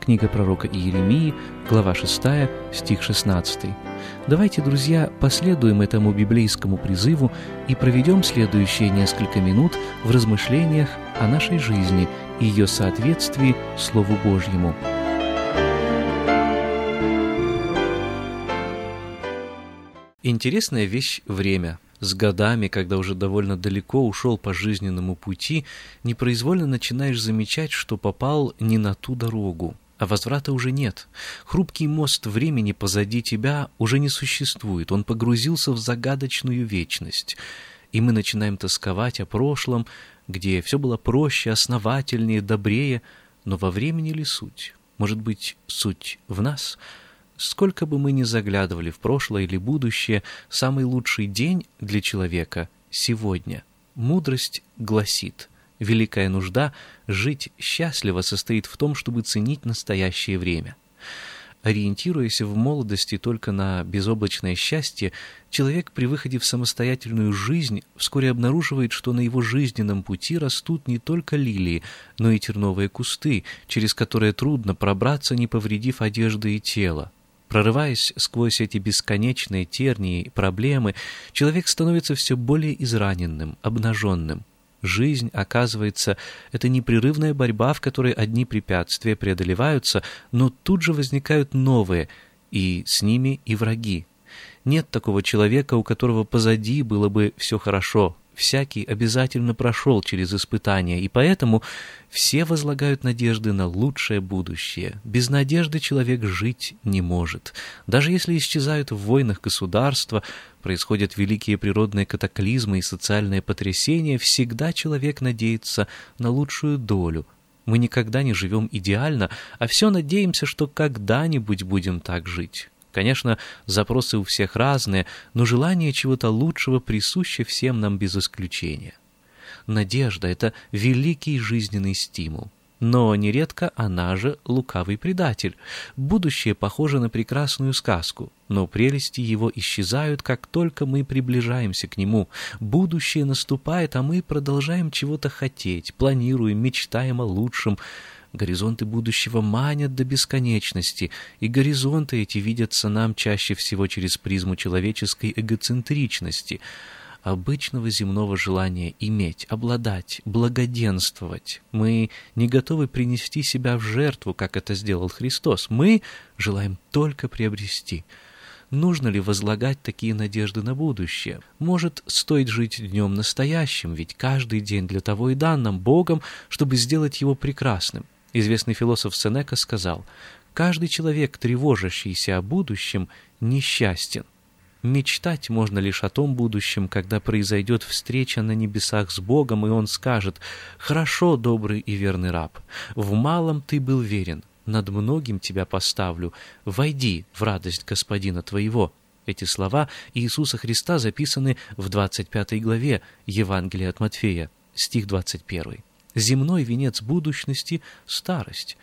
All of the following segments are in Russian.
Книга пророка Иеремии, глава 6, стих 16. Давайте, друзья, последуем этому библейскому призыву и проведем следующие несколько минут в размышлениях о нашей жизни и ее соответствии Слову Божьему. Интересная вещь – время – с годами, когда уже довольно далеко ушел по жизненному пути, непроизвольно начинаешь замечать, что попал не на ту дорогу а возврата уже нет. Хрупкий мост времени позади тебя уже не существует, он погрузился в загадочную вечность. И мы начинаем тосковать о прошлом, где все было проще, основательнее, добрее, но во времени ли суть? Может быть, суть в нас? Сколько бы мы ни заглядывали в прошлое или будущее, самый лучший день для человека — сегодня. Мудрость гласит — Великая нужда жить счастливо состоит в том, чтобы ценить настоящее время. Ориентируясь в молодости только на безоблачное счастье, человек при выходе в самостоятельную жизнь вскоре обнаруживает, что на его жизненном пути растут не только лилии, но и терновые кусты, через которые трудно пробраться, не повредив одежды и тело. Прорываясь сквозь эти бесконечные тернии и проблемы, человек становится все более израненным, обнаженным. Жизнь, оказывается, это непрерывная борьба, в которой одни препятствия преодолеваются, но тут же возникают новые, и с ними и враги. Нет такого человека, у которого позади было бы все хорошо, всякий обязательно прошел через испытания, и поэтому все возлагают надежды на лучшее будущее. Без надежды человек жить не может. Даже если исчезают в войнах государства, происходят великие природные катаклизмы и социальные потрясения, всегда человек надеется на лучшую долю. Мы никогда не живем идеально, а все надеемся, что когда-нибудь будем так жить. Конечно, запросы у всех разные, но желание чего-то лучшего присуще всем нам без исключения. Надежда — это великий жизненный стимул. Но нередко она же лукавый предатель. Будущее похоже на прекрасную сказку, но прелести его исчезают, как только мы приближаемся к нему. Будущее наступает, а мы продолжаем чего-то хотеть, планируем, мечтаем о лучшем. Горизонты будущего манят до бесконечности, и горизонты эти видятся нам чаще всего через призму человеческой эгоцентричности, обычного земного желания иметь, обладать, благоденствовать. Мы не готовы принести себя в жертву, как это сделал Христос. Мы желаем только приобрести. Нужно ли возлагать такие надежды на будущее? Может, стоит жить днем настоящим, ведь каждый день для того и дан нам Богом, чтобы сделать его прекрасным. Известный философ Сенека сказал, «Каждый человек, тревожащийся о будущем, несчастен. Мечтать можно лишь о том будущем, когда произойдет встреча на небесах с Богом, и Он скажет, «Хорошо, добрый и верный раб, в малом ты был верен, над многим тебя поставлю, войди в радость Господина твоего». Эти слова Иисуса Христа записаны в 25 главе Евангелия от Матфея, стих 21. Земной венец будущности — старость.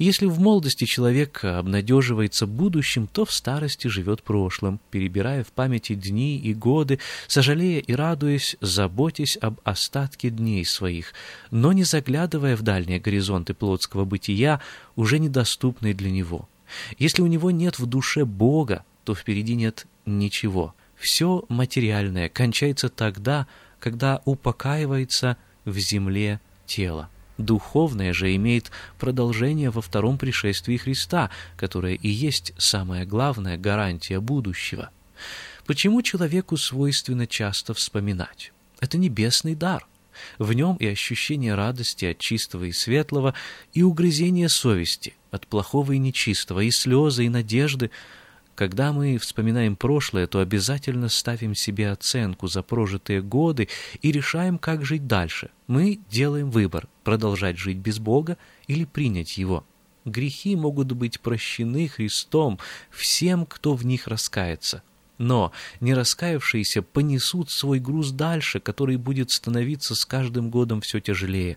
Если в молодости человек обнадеживается будущим, то в старости живет прошлым, перебирая в памяти дни и годы, сожалея и радуясь, заботясь об остатке дней своих, но не заглядывая в дальние горизонты плотского бытия, уже недоступные для него. Если у него нет в душе Бога, то впереди нет ничего. Все материальное кончается тогда, когда упокаивается в земле тело. Духовное же имеет продолжение во втором пришествии Христа, которое и есть самая главная гарантия будущего. Почему человеку свойственно часто вспоминать? Это небесный дар. В нем и ощущение радости от чистого и светлого, и угрызение совести от плохого и нечистого, и слезы, и надежды — когда мы вспоминаем прошлое, то обязательно ставим себе оценку за прожитые годы и решаем, как жить дальше. Мы делаем выбор – продолжать жить без Бога или принять Его. Грехи могут быть прощены Христом всем, кто в них раскается. Но не раскаявшиеся понесут свой груз дальше, который будет становиться с каждым годом все тяжелее.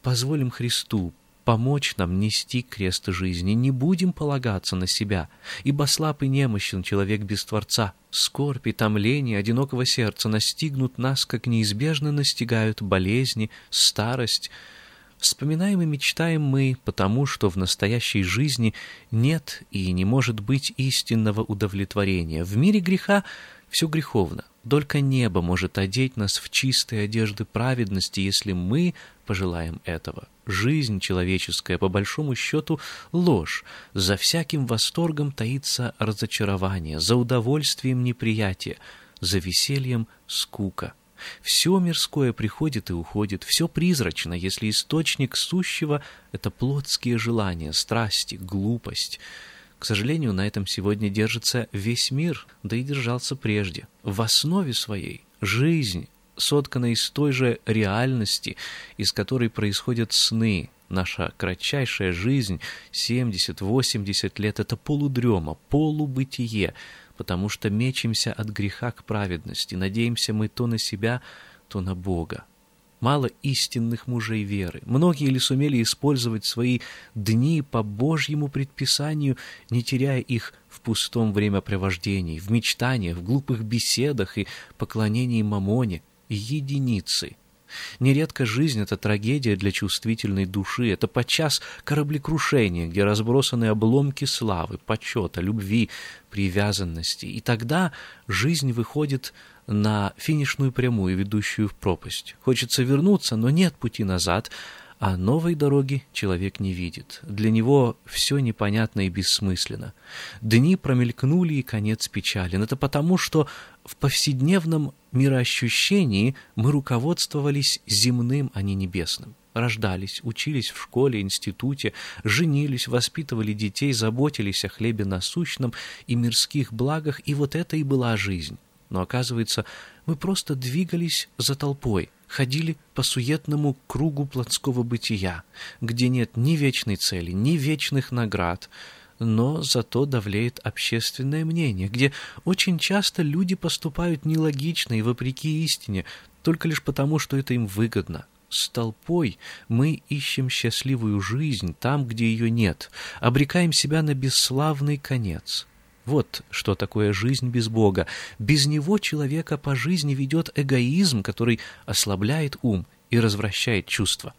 Позволим Христу помочь нам нести крест жизни. Не будем полагаться на себя, ибо слаб и немощен человек без Творца. Скорбь и томление одинокого сердца настигнут нас, как неизбежно настигают болезни, старость. Вспоминаем и мечтаем мы, потому что в настоящей жизни нет и не может быть истинного удовлетворения. В мире греха все греховно. Только небо может одеть нас в чистые одежды праведности, если мы пожелаем этого. Жизнь человеческая, по большому счету, ложь. За всяким восторгом таится разочарование, за удовольствием неприятие, за весельем скука. Все мирское приходит и уходит, все призрачно, если источник сущего — это плотские желания, страсти, глупость. К сожалению, на этом сегодня держится весь мир, да и держался прежде. В основе своей жизнь соткана из той же реальности, из которой происходят сны. Наша кратчайшая жизнь, 70-80 лет, это полудрема, полубытие, потому что мечемся от греха к праведности, надеемся мы то на себя, то на Бога. Мало истинных мужей веры. Многие ли сумели использовать свои дни по Божьему предписанию, не теряя их в пустом времяпрепровождении, в мечтаниях, в глупых беседах и поклонении мамоне – единицы. Нередко жизнь — это трагедия для чувствительной души, это подчас кораблекрушение, где разбросаны обломки славы, почета, любви, привязанности. И тогда жизнь выходит на финишную прямую, ведущую в пропасть. Хочется вернуться, но нет пути назад — а новой дороги человек не видит. Для него все непонятно и бессмысленно. Дни промелькнули, и конец печален. Это потому, что в повседневном мироощущении мы руководствовались земным, а не небесным. Рождались, учились в школе, институте, женились, воспитывали детей, заботились о хлебе насущном и мирских благах, и вот это и была жизнь. Но оказывается, мы просто двигались за толпой, ходили по суетному кругу плотского бытия, где нет ни вечной цели, ни вечных наград, но зато давлеет общественное мнение, где очень часто люди поступают нелогично и вопреки истине, только лишь потому, что это им выгодно. С толпой мы ищем счастливую жизнь там, где ее нет, обрекаем себя на бесславный конец. Вот что такое жизнь без Бога. Без Него человека по жизни ведет эгоизм, который ослабляет ум и развращает чувства.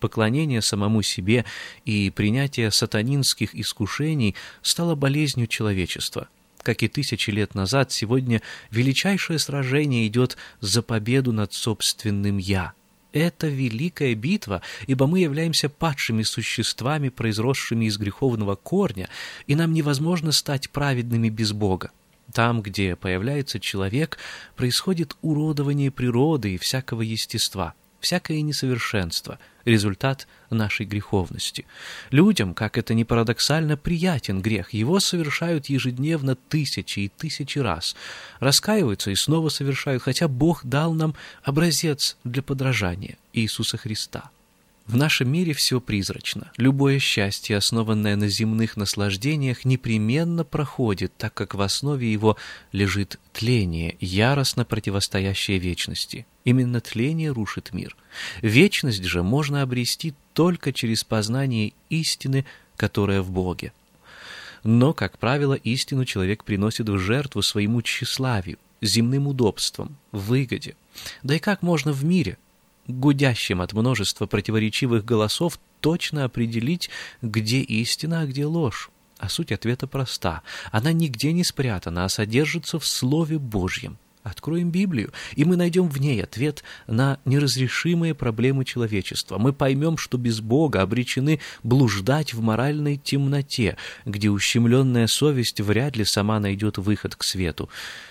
Поклонение самому себе и принятие сатанинских искушений стало болезнью человечества. Как и тысячи лет назад, сегодня величайшее сражение идет за победу над собственным «я», это великая битва, ибо мы являемся падшими существами, произросшими из греховного корня, и нам невозможно стать праведными без Бога. Там, где появляется человек, происходит уродование природы и всякого естества – всякое несовершенство — результат нашей греховности. Людям, как это ни парадоксально, приятен грех. Его совершают ежедневно тысячи и тысячи раз. Раскаиваются и снова совершают, хотя Бог дал нам образец для подражания Иисуса Христа. В нашем мире все призрачно. Любое счастье, основанное на земных наслаждениях, непременно проходит, так как в основе его лежит тление, яростно противостоящее вечности. Именно тление рушит мир. Вечность же можно обрести только через познание истины, которая в Боге. Но, как правило, истину человек приносит в жертву своему тщеславию, земным удобствам, выгоде. Да и как можно в мире – гудящим от множества противоречивых голосов, точно определить, где истина, а где ложь. А суть ответа проста. Она нигде не спрятана, а содержится в Слове Божьем. Откроем Библию, и мы найдем в ней ответ на неразрешимые проблемы человечества. Мы поймем, что без Бога обречены блуждать в моральной темноте, где ущемленная совесть вряд ли сама найдет выход к свету.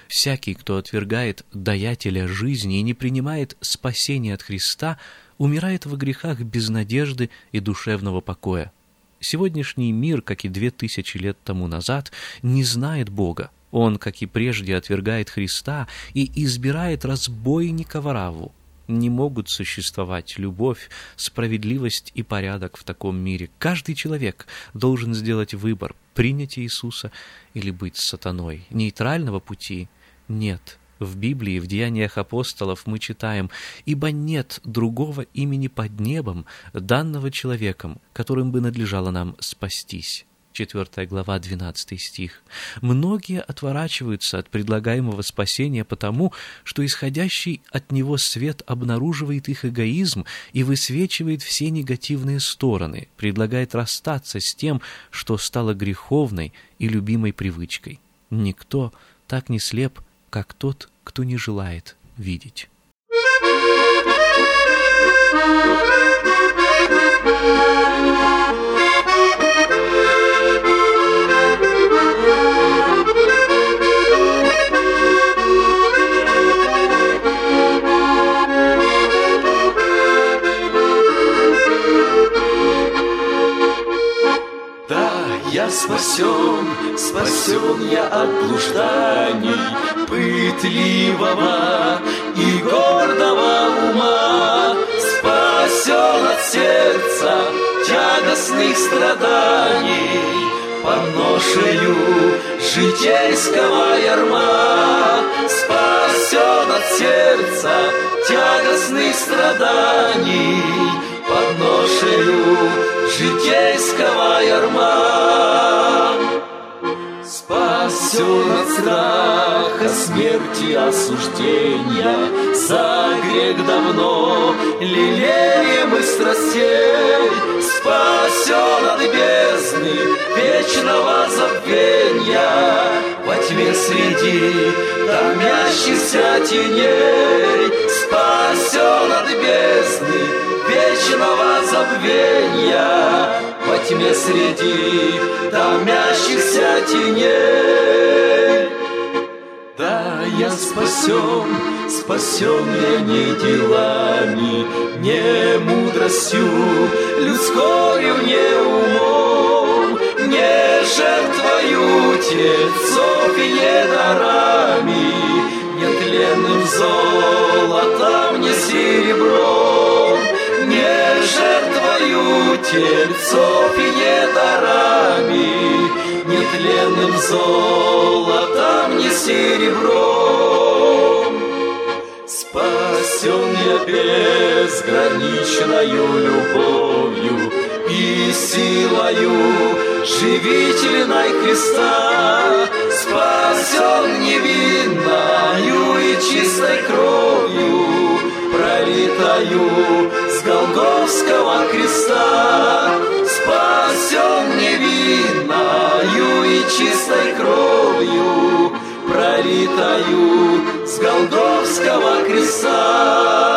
Всякий, кто отвергает даятеля жизни и не принимает спасения от Христа, умирает во грехах без надежды и душевного покоя. Сегодняшний мир, как и две тысячи лет тому назад, не знает Бога. Он, как и прежде, отвергает Христа и избирает разбойника Вараву. Не могут существовать любовь, справедливость и порядок в таком мире. Каждый человек должен сделать выбор, принять Иисуса или быть сатаной. Нейтрального пути нет. В Библии, в Деяниях апостолов мы читаем «Ибо нет другого имени под небом, данного человеком, которым бы надлежало нам спастись». 4 глава, 12 стих. Многие отворачиваются от предлагаемого спасения потому, что исходящий от него свет обнаруживает их эгоизм и высвечивает все негативные стороны, предлагает расстаться с тем, что стало греховной и любимой привычкой. Никто так не слеп, как тот, кто не желает видеть. Спасен, спасен я от блужданий Пытливого и гордого ума. Спасен от сердца тягостных страданий Поношею житейского ярма. Спасен от сердца тягостных страданий Подношею житейского ярма. Спасен от страха, смерти, осуждения, За грех давно лелеемых страстей. Спасен от бездны вечного забвения, Во тьме среди томящихся теней. Спасен от бездны вечного забвения Во тьме среди томящихся теней. Да, я спасен, спасен я не делами, Не мудростью людскою, не умом, Не жертвою тельцов и не дарами, Не тленным золотом, не серебром, жертвою тельцов и не дарами, Нетленным золотом, не серебром. Спасен я безграничною любовью и силою живительной Христа. Спасен невинною и чистой кровью, пролитою Голговского креста. Спасен невинною и чистой кровью, пролитою с Голговского креста.